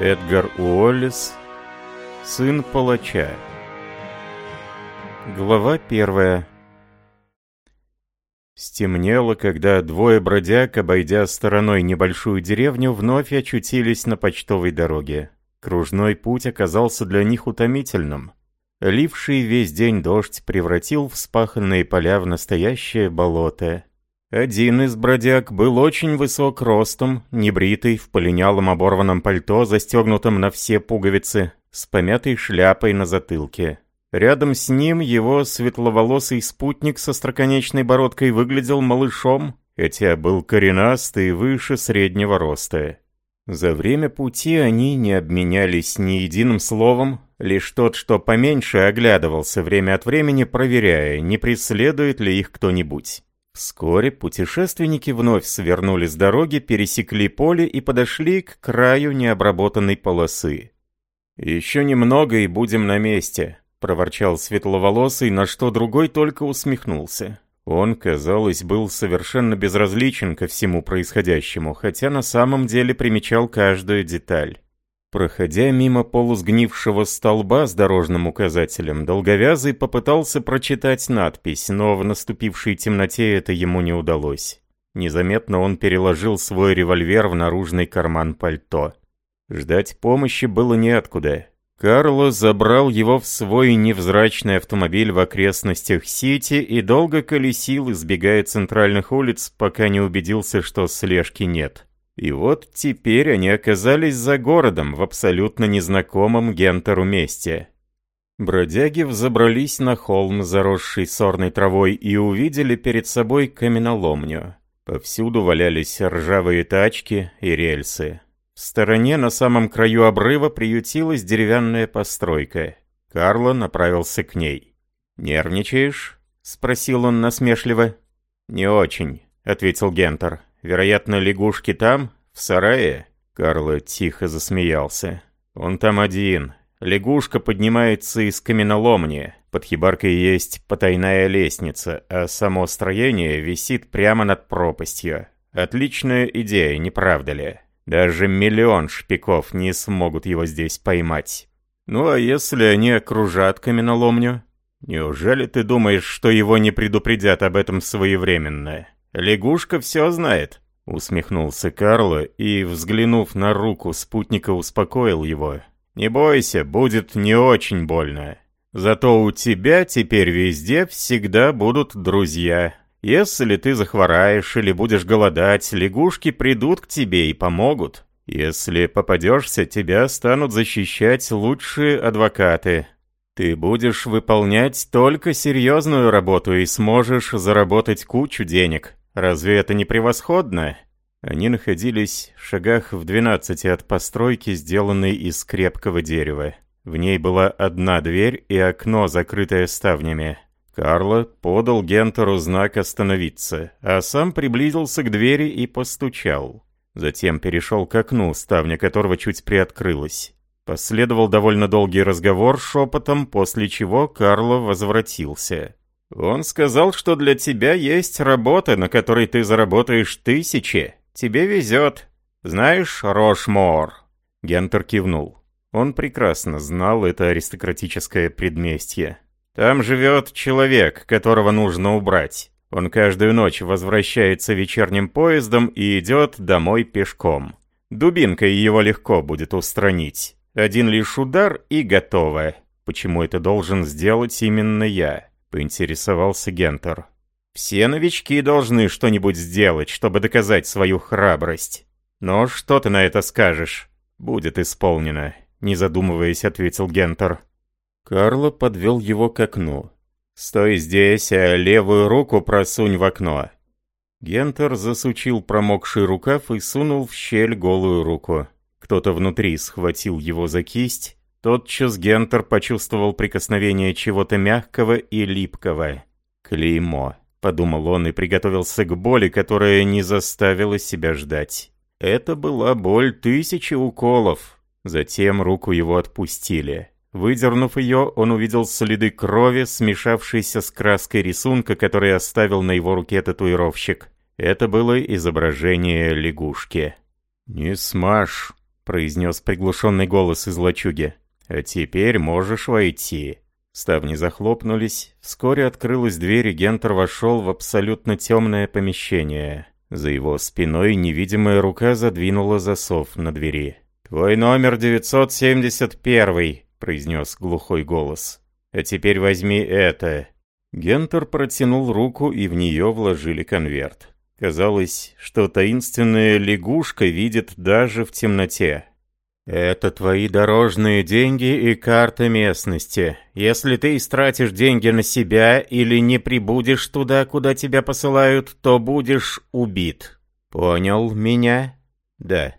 Эдгар Уоллес, сын палача. Глава первая. Стемнело, когда двое бродяг, обойдя стороной небольшую деревню, вновь очутились на почтовой дороге. Кружной путь оказался для них утомительным. Ливший весь день дождь превратил вспаханные поля в настоящее болото. Один из бродяг был очень высок ростом, небритый, в полинялом оборванном пальто, застегнутом на все пуговицы, с помятой шляпой на затылке. Рядом с ним его светловолосый спутник со строконечной бородкой выглядел малышом, хотя был коренастый выше среднего роста. За время пути они не обменялись ни единым словом, лишь тот, что поменьше оглядывался время от времени, проверяя, не преследует ли их кто-нибудь. Вскоре путешественники вновь свернули с дороги, пересекли поле и подошли к краю необработанной полосы. «Еще немного и будем на месте», — проворчал светловолосый, на что другой только усмехнулся. Он, казалось, был совершенно безразличен ко всему происходящему, хотя на самом деле примечал каждую деталь. Проходя мимо полусгнившего столба с дорожным указателем, долговязый попытался прочитать надпись, но в наступившей темноте это ему не удалось. Незаметно он переложил свой револьвер в наружный карман пальто. Ждать помощи было неоткуда. Карло забрал его в свой невзрачный автомобиль в окрестностях Сити и долго колесил, избегая центральных улиц, пока не убедился, что слежки нет. И вот теперь они оказались за городом, в абсолютно незнакомом Гентеру месте. Бродяги взобрались на холм, заросший сорной травой, и увидели перед собой каменоломню. Повсюду валялись ржавые тачки и рельсы. В стороне на самом краю обрыва приютилась деревянная постройка. Карло направился к ней. «Нервничаешь?» — спросил он насмешливо. «Не очень», — ответил Гентер. «Вероятно, лягушки там, в сарае?» Карло тихо засмеялся. «Он там один. Лягушка поднимается из каменоломни. Под хибаркой есть потайная лестница, а само строение висит прямо над пропастью. Отличная идея, не правда ли?» Даже миллион шпиков не смогут его здесь поймать. Ну а если они окружат каменоломню? Неужели ты думаешь, что его не предупредят об этом своевременно? Лягушка все знает. Усмехнулся Карло и, взглянув на руку спутника, успокоил его. «Не бойся, будет не очень больно. Зато у тебя теперь везде всегда будут друзья. Если ты захвораешь или будешь голодать, лягушки придут к тебе и помогут. Если попадешься, тебя станут защищать лучшие адвокаты. Ты будешь выполнять только серьезную работу и сможешь заработать кучу денег. Разве это не превосходно? Они находились в шагах в 12 от постройки, сделанной из крепкого дерева. В ней была одна дверь и окно, закрытое ставнями. Карло подал Гентеру знак «Остановиться», а сам приблизился к двери и постучал. Затем перешел к окну, ставня которого чуть приоткрылась. Последовал довольно долгий разговор шепотом, после чего Карло возвратился. «Он сказал, что для тебя есть работа, на которой ты заработаешь тысячи. Тебе везет. Знаешь Рошмор?» Гентер кивнул. Он прекрасно знал это аристократическое предместье. Там живет человек, которого нужно убрать. Он каждую ночь возвращается вечерним поездом и идет домой пешком. Дубинкой его легко будет устранить. Один лишь удар и готово. Почему это должен сделать именно я? Поинтересовался Гентер. Все новички должны что-нибудь сделать, чтобы доказать свою храбрость. Но что ты на это скажешь? Будет исполнено, не задумываясь, ответил Гентер. Карло подвел его к окну. «Стой здесь, а левую руку просунь в окно». Гентер засучил промокший рукав и сунул в щель голую руку. Кто-то внутри схватил его за кисть. Тотчас Гентер почувствовал прикосновение чего-то мягкого и липкого. «Клеймо», — подумал он и приготовился к боли, которая не заставила себя ждать. Это была боль тысячи уколов. Затем руку его отпустили. Выдернув ее, он увидел следы крови, смешавшейся с краской рисунка, который оставил на его руке татуировщик. Это было изображение лягушки. «Не смажь», — произнес приглушенный голос из лачуги. «А теперь можешь войти». Ставни захлопнулись, вскоре открылась дверь, и Гентер вошел в абсолютно темное помещение. За его спиной невидимая рука задвинула засов на двери. «Твой номер 971», — произнес глухой голос. «А теперь возьми это». Гентер протянул руку, и в нее вложили конверт. Казалось, что таинственная лягушка видит даже в темноте. «Это твои дорожные деньги и карта местности. Если ты истратишь деньги на себя или не прибудешь туда, куда тебя посылают, то будешь убит. Понял меня? Да.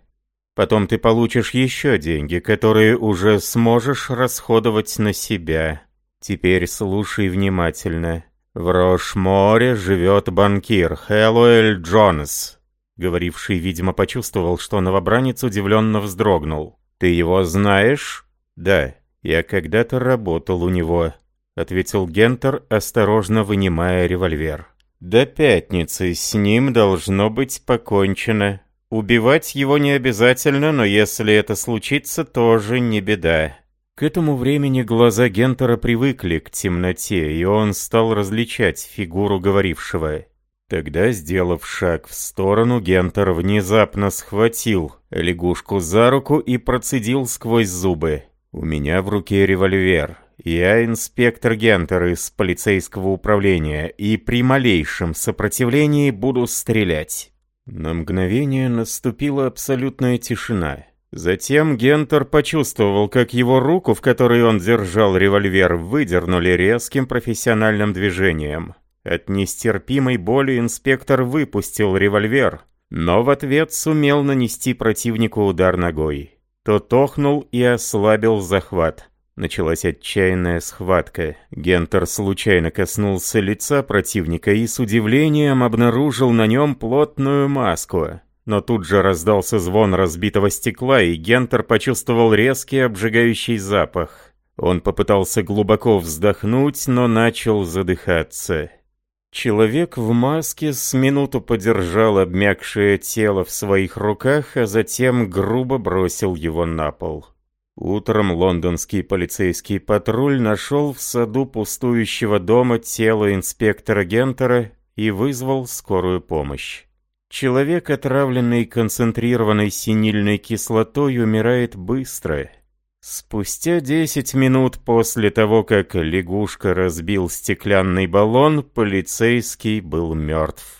Потом ты получишь еще деньги, которые уже сможешь расходовать на себя. Теперь слушай внимательно. В Рош-море живет банкир Хэллоэль Джонс». Говоривший, видимо, почувствовал, что новобранец удивленно вздрогнул. «Ты его знаешь?» «Да, я когда-то работал у него», — ответил Гентер, осторожно вынимая револьвер. «До пятницы с ним должно быть покончено. Убивать его не обязательно, но если это случится, тоже не беда». К этому времени глаза Гентера привыкли к темноте, и он стал различать фигуру говорившего. Тогда, сделав шаг в сторону, Гентер внезапно схватил лягушку за руку и процедил сквозь зубы. «У меня в руке револьвер. Я инспектор Гентер из полицейского управления, и при малейшем сопротивлении буду стрелять». На мгновение наступила абсолютная тишина. Затем Гентер почувствовал, как его руку, в которой он держал револьвер, выдернули резким профессиональным движением. От нестерпимой боли инспектор выпустил револьвер, но в ответ сумел нанести противнику удар ногой. Тот охнул и ослабил захват. Началась отчаянная схватка. Гентер случайно коснулся лица противника и с удивлением обнаружил на нем плотную маску. Но тут же раздался звон разбитого стекла, и Гентер почувствовал резкий обжигающий запах. Он попытался глубоко вздохнуть, но начал задыхаться. Человек в маске с минуту подержал обмякшее тело в своих руках, а затем грубо бросил его на пол. Утром лондонский полицейский патруль нашел в саду пустующего дома тело инспектора Гентера и вызвал скорую помощь. Человек, отравленный концентрированной синильной кислотой, умирает быстро, Спустя десять минут после того, как лягушка разбил стеклянный баллон, полицейский был мертв.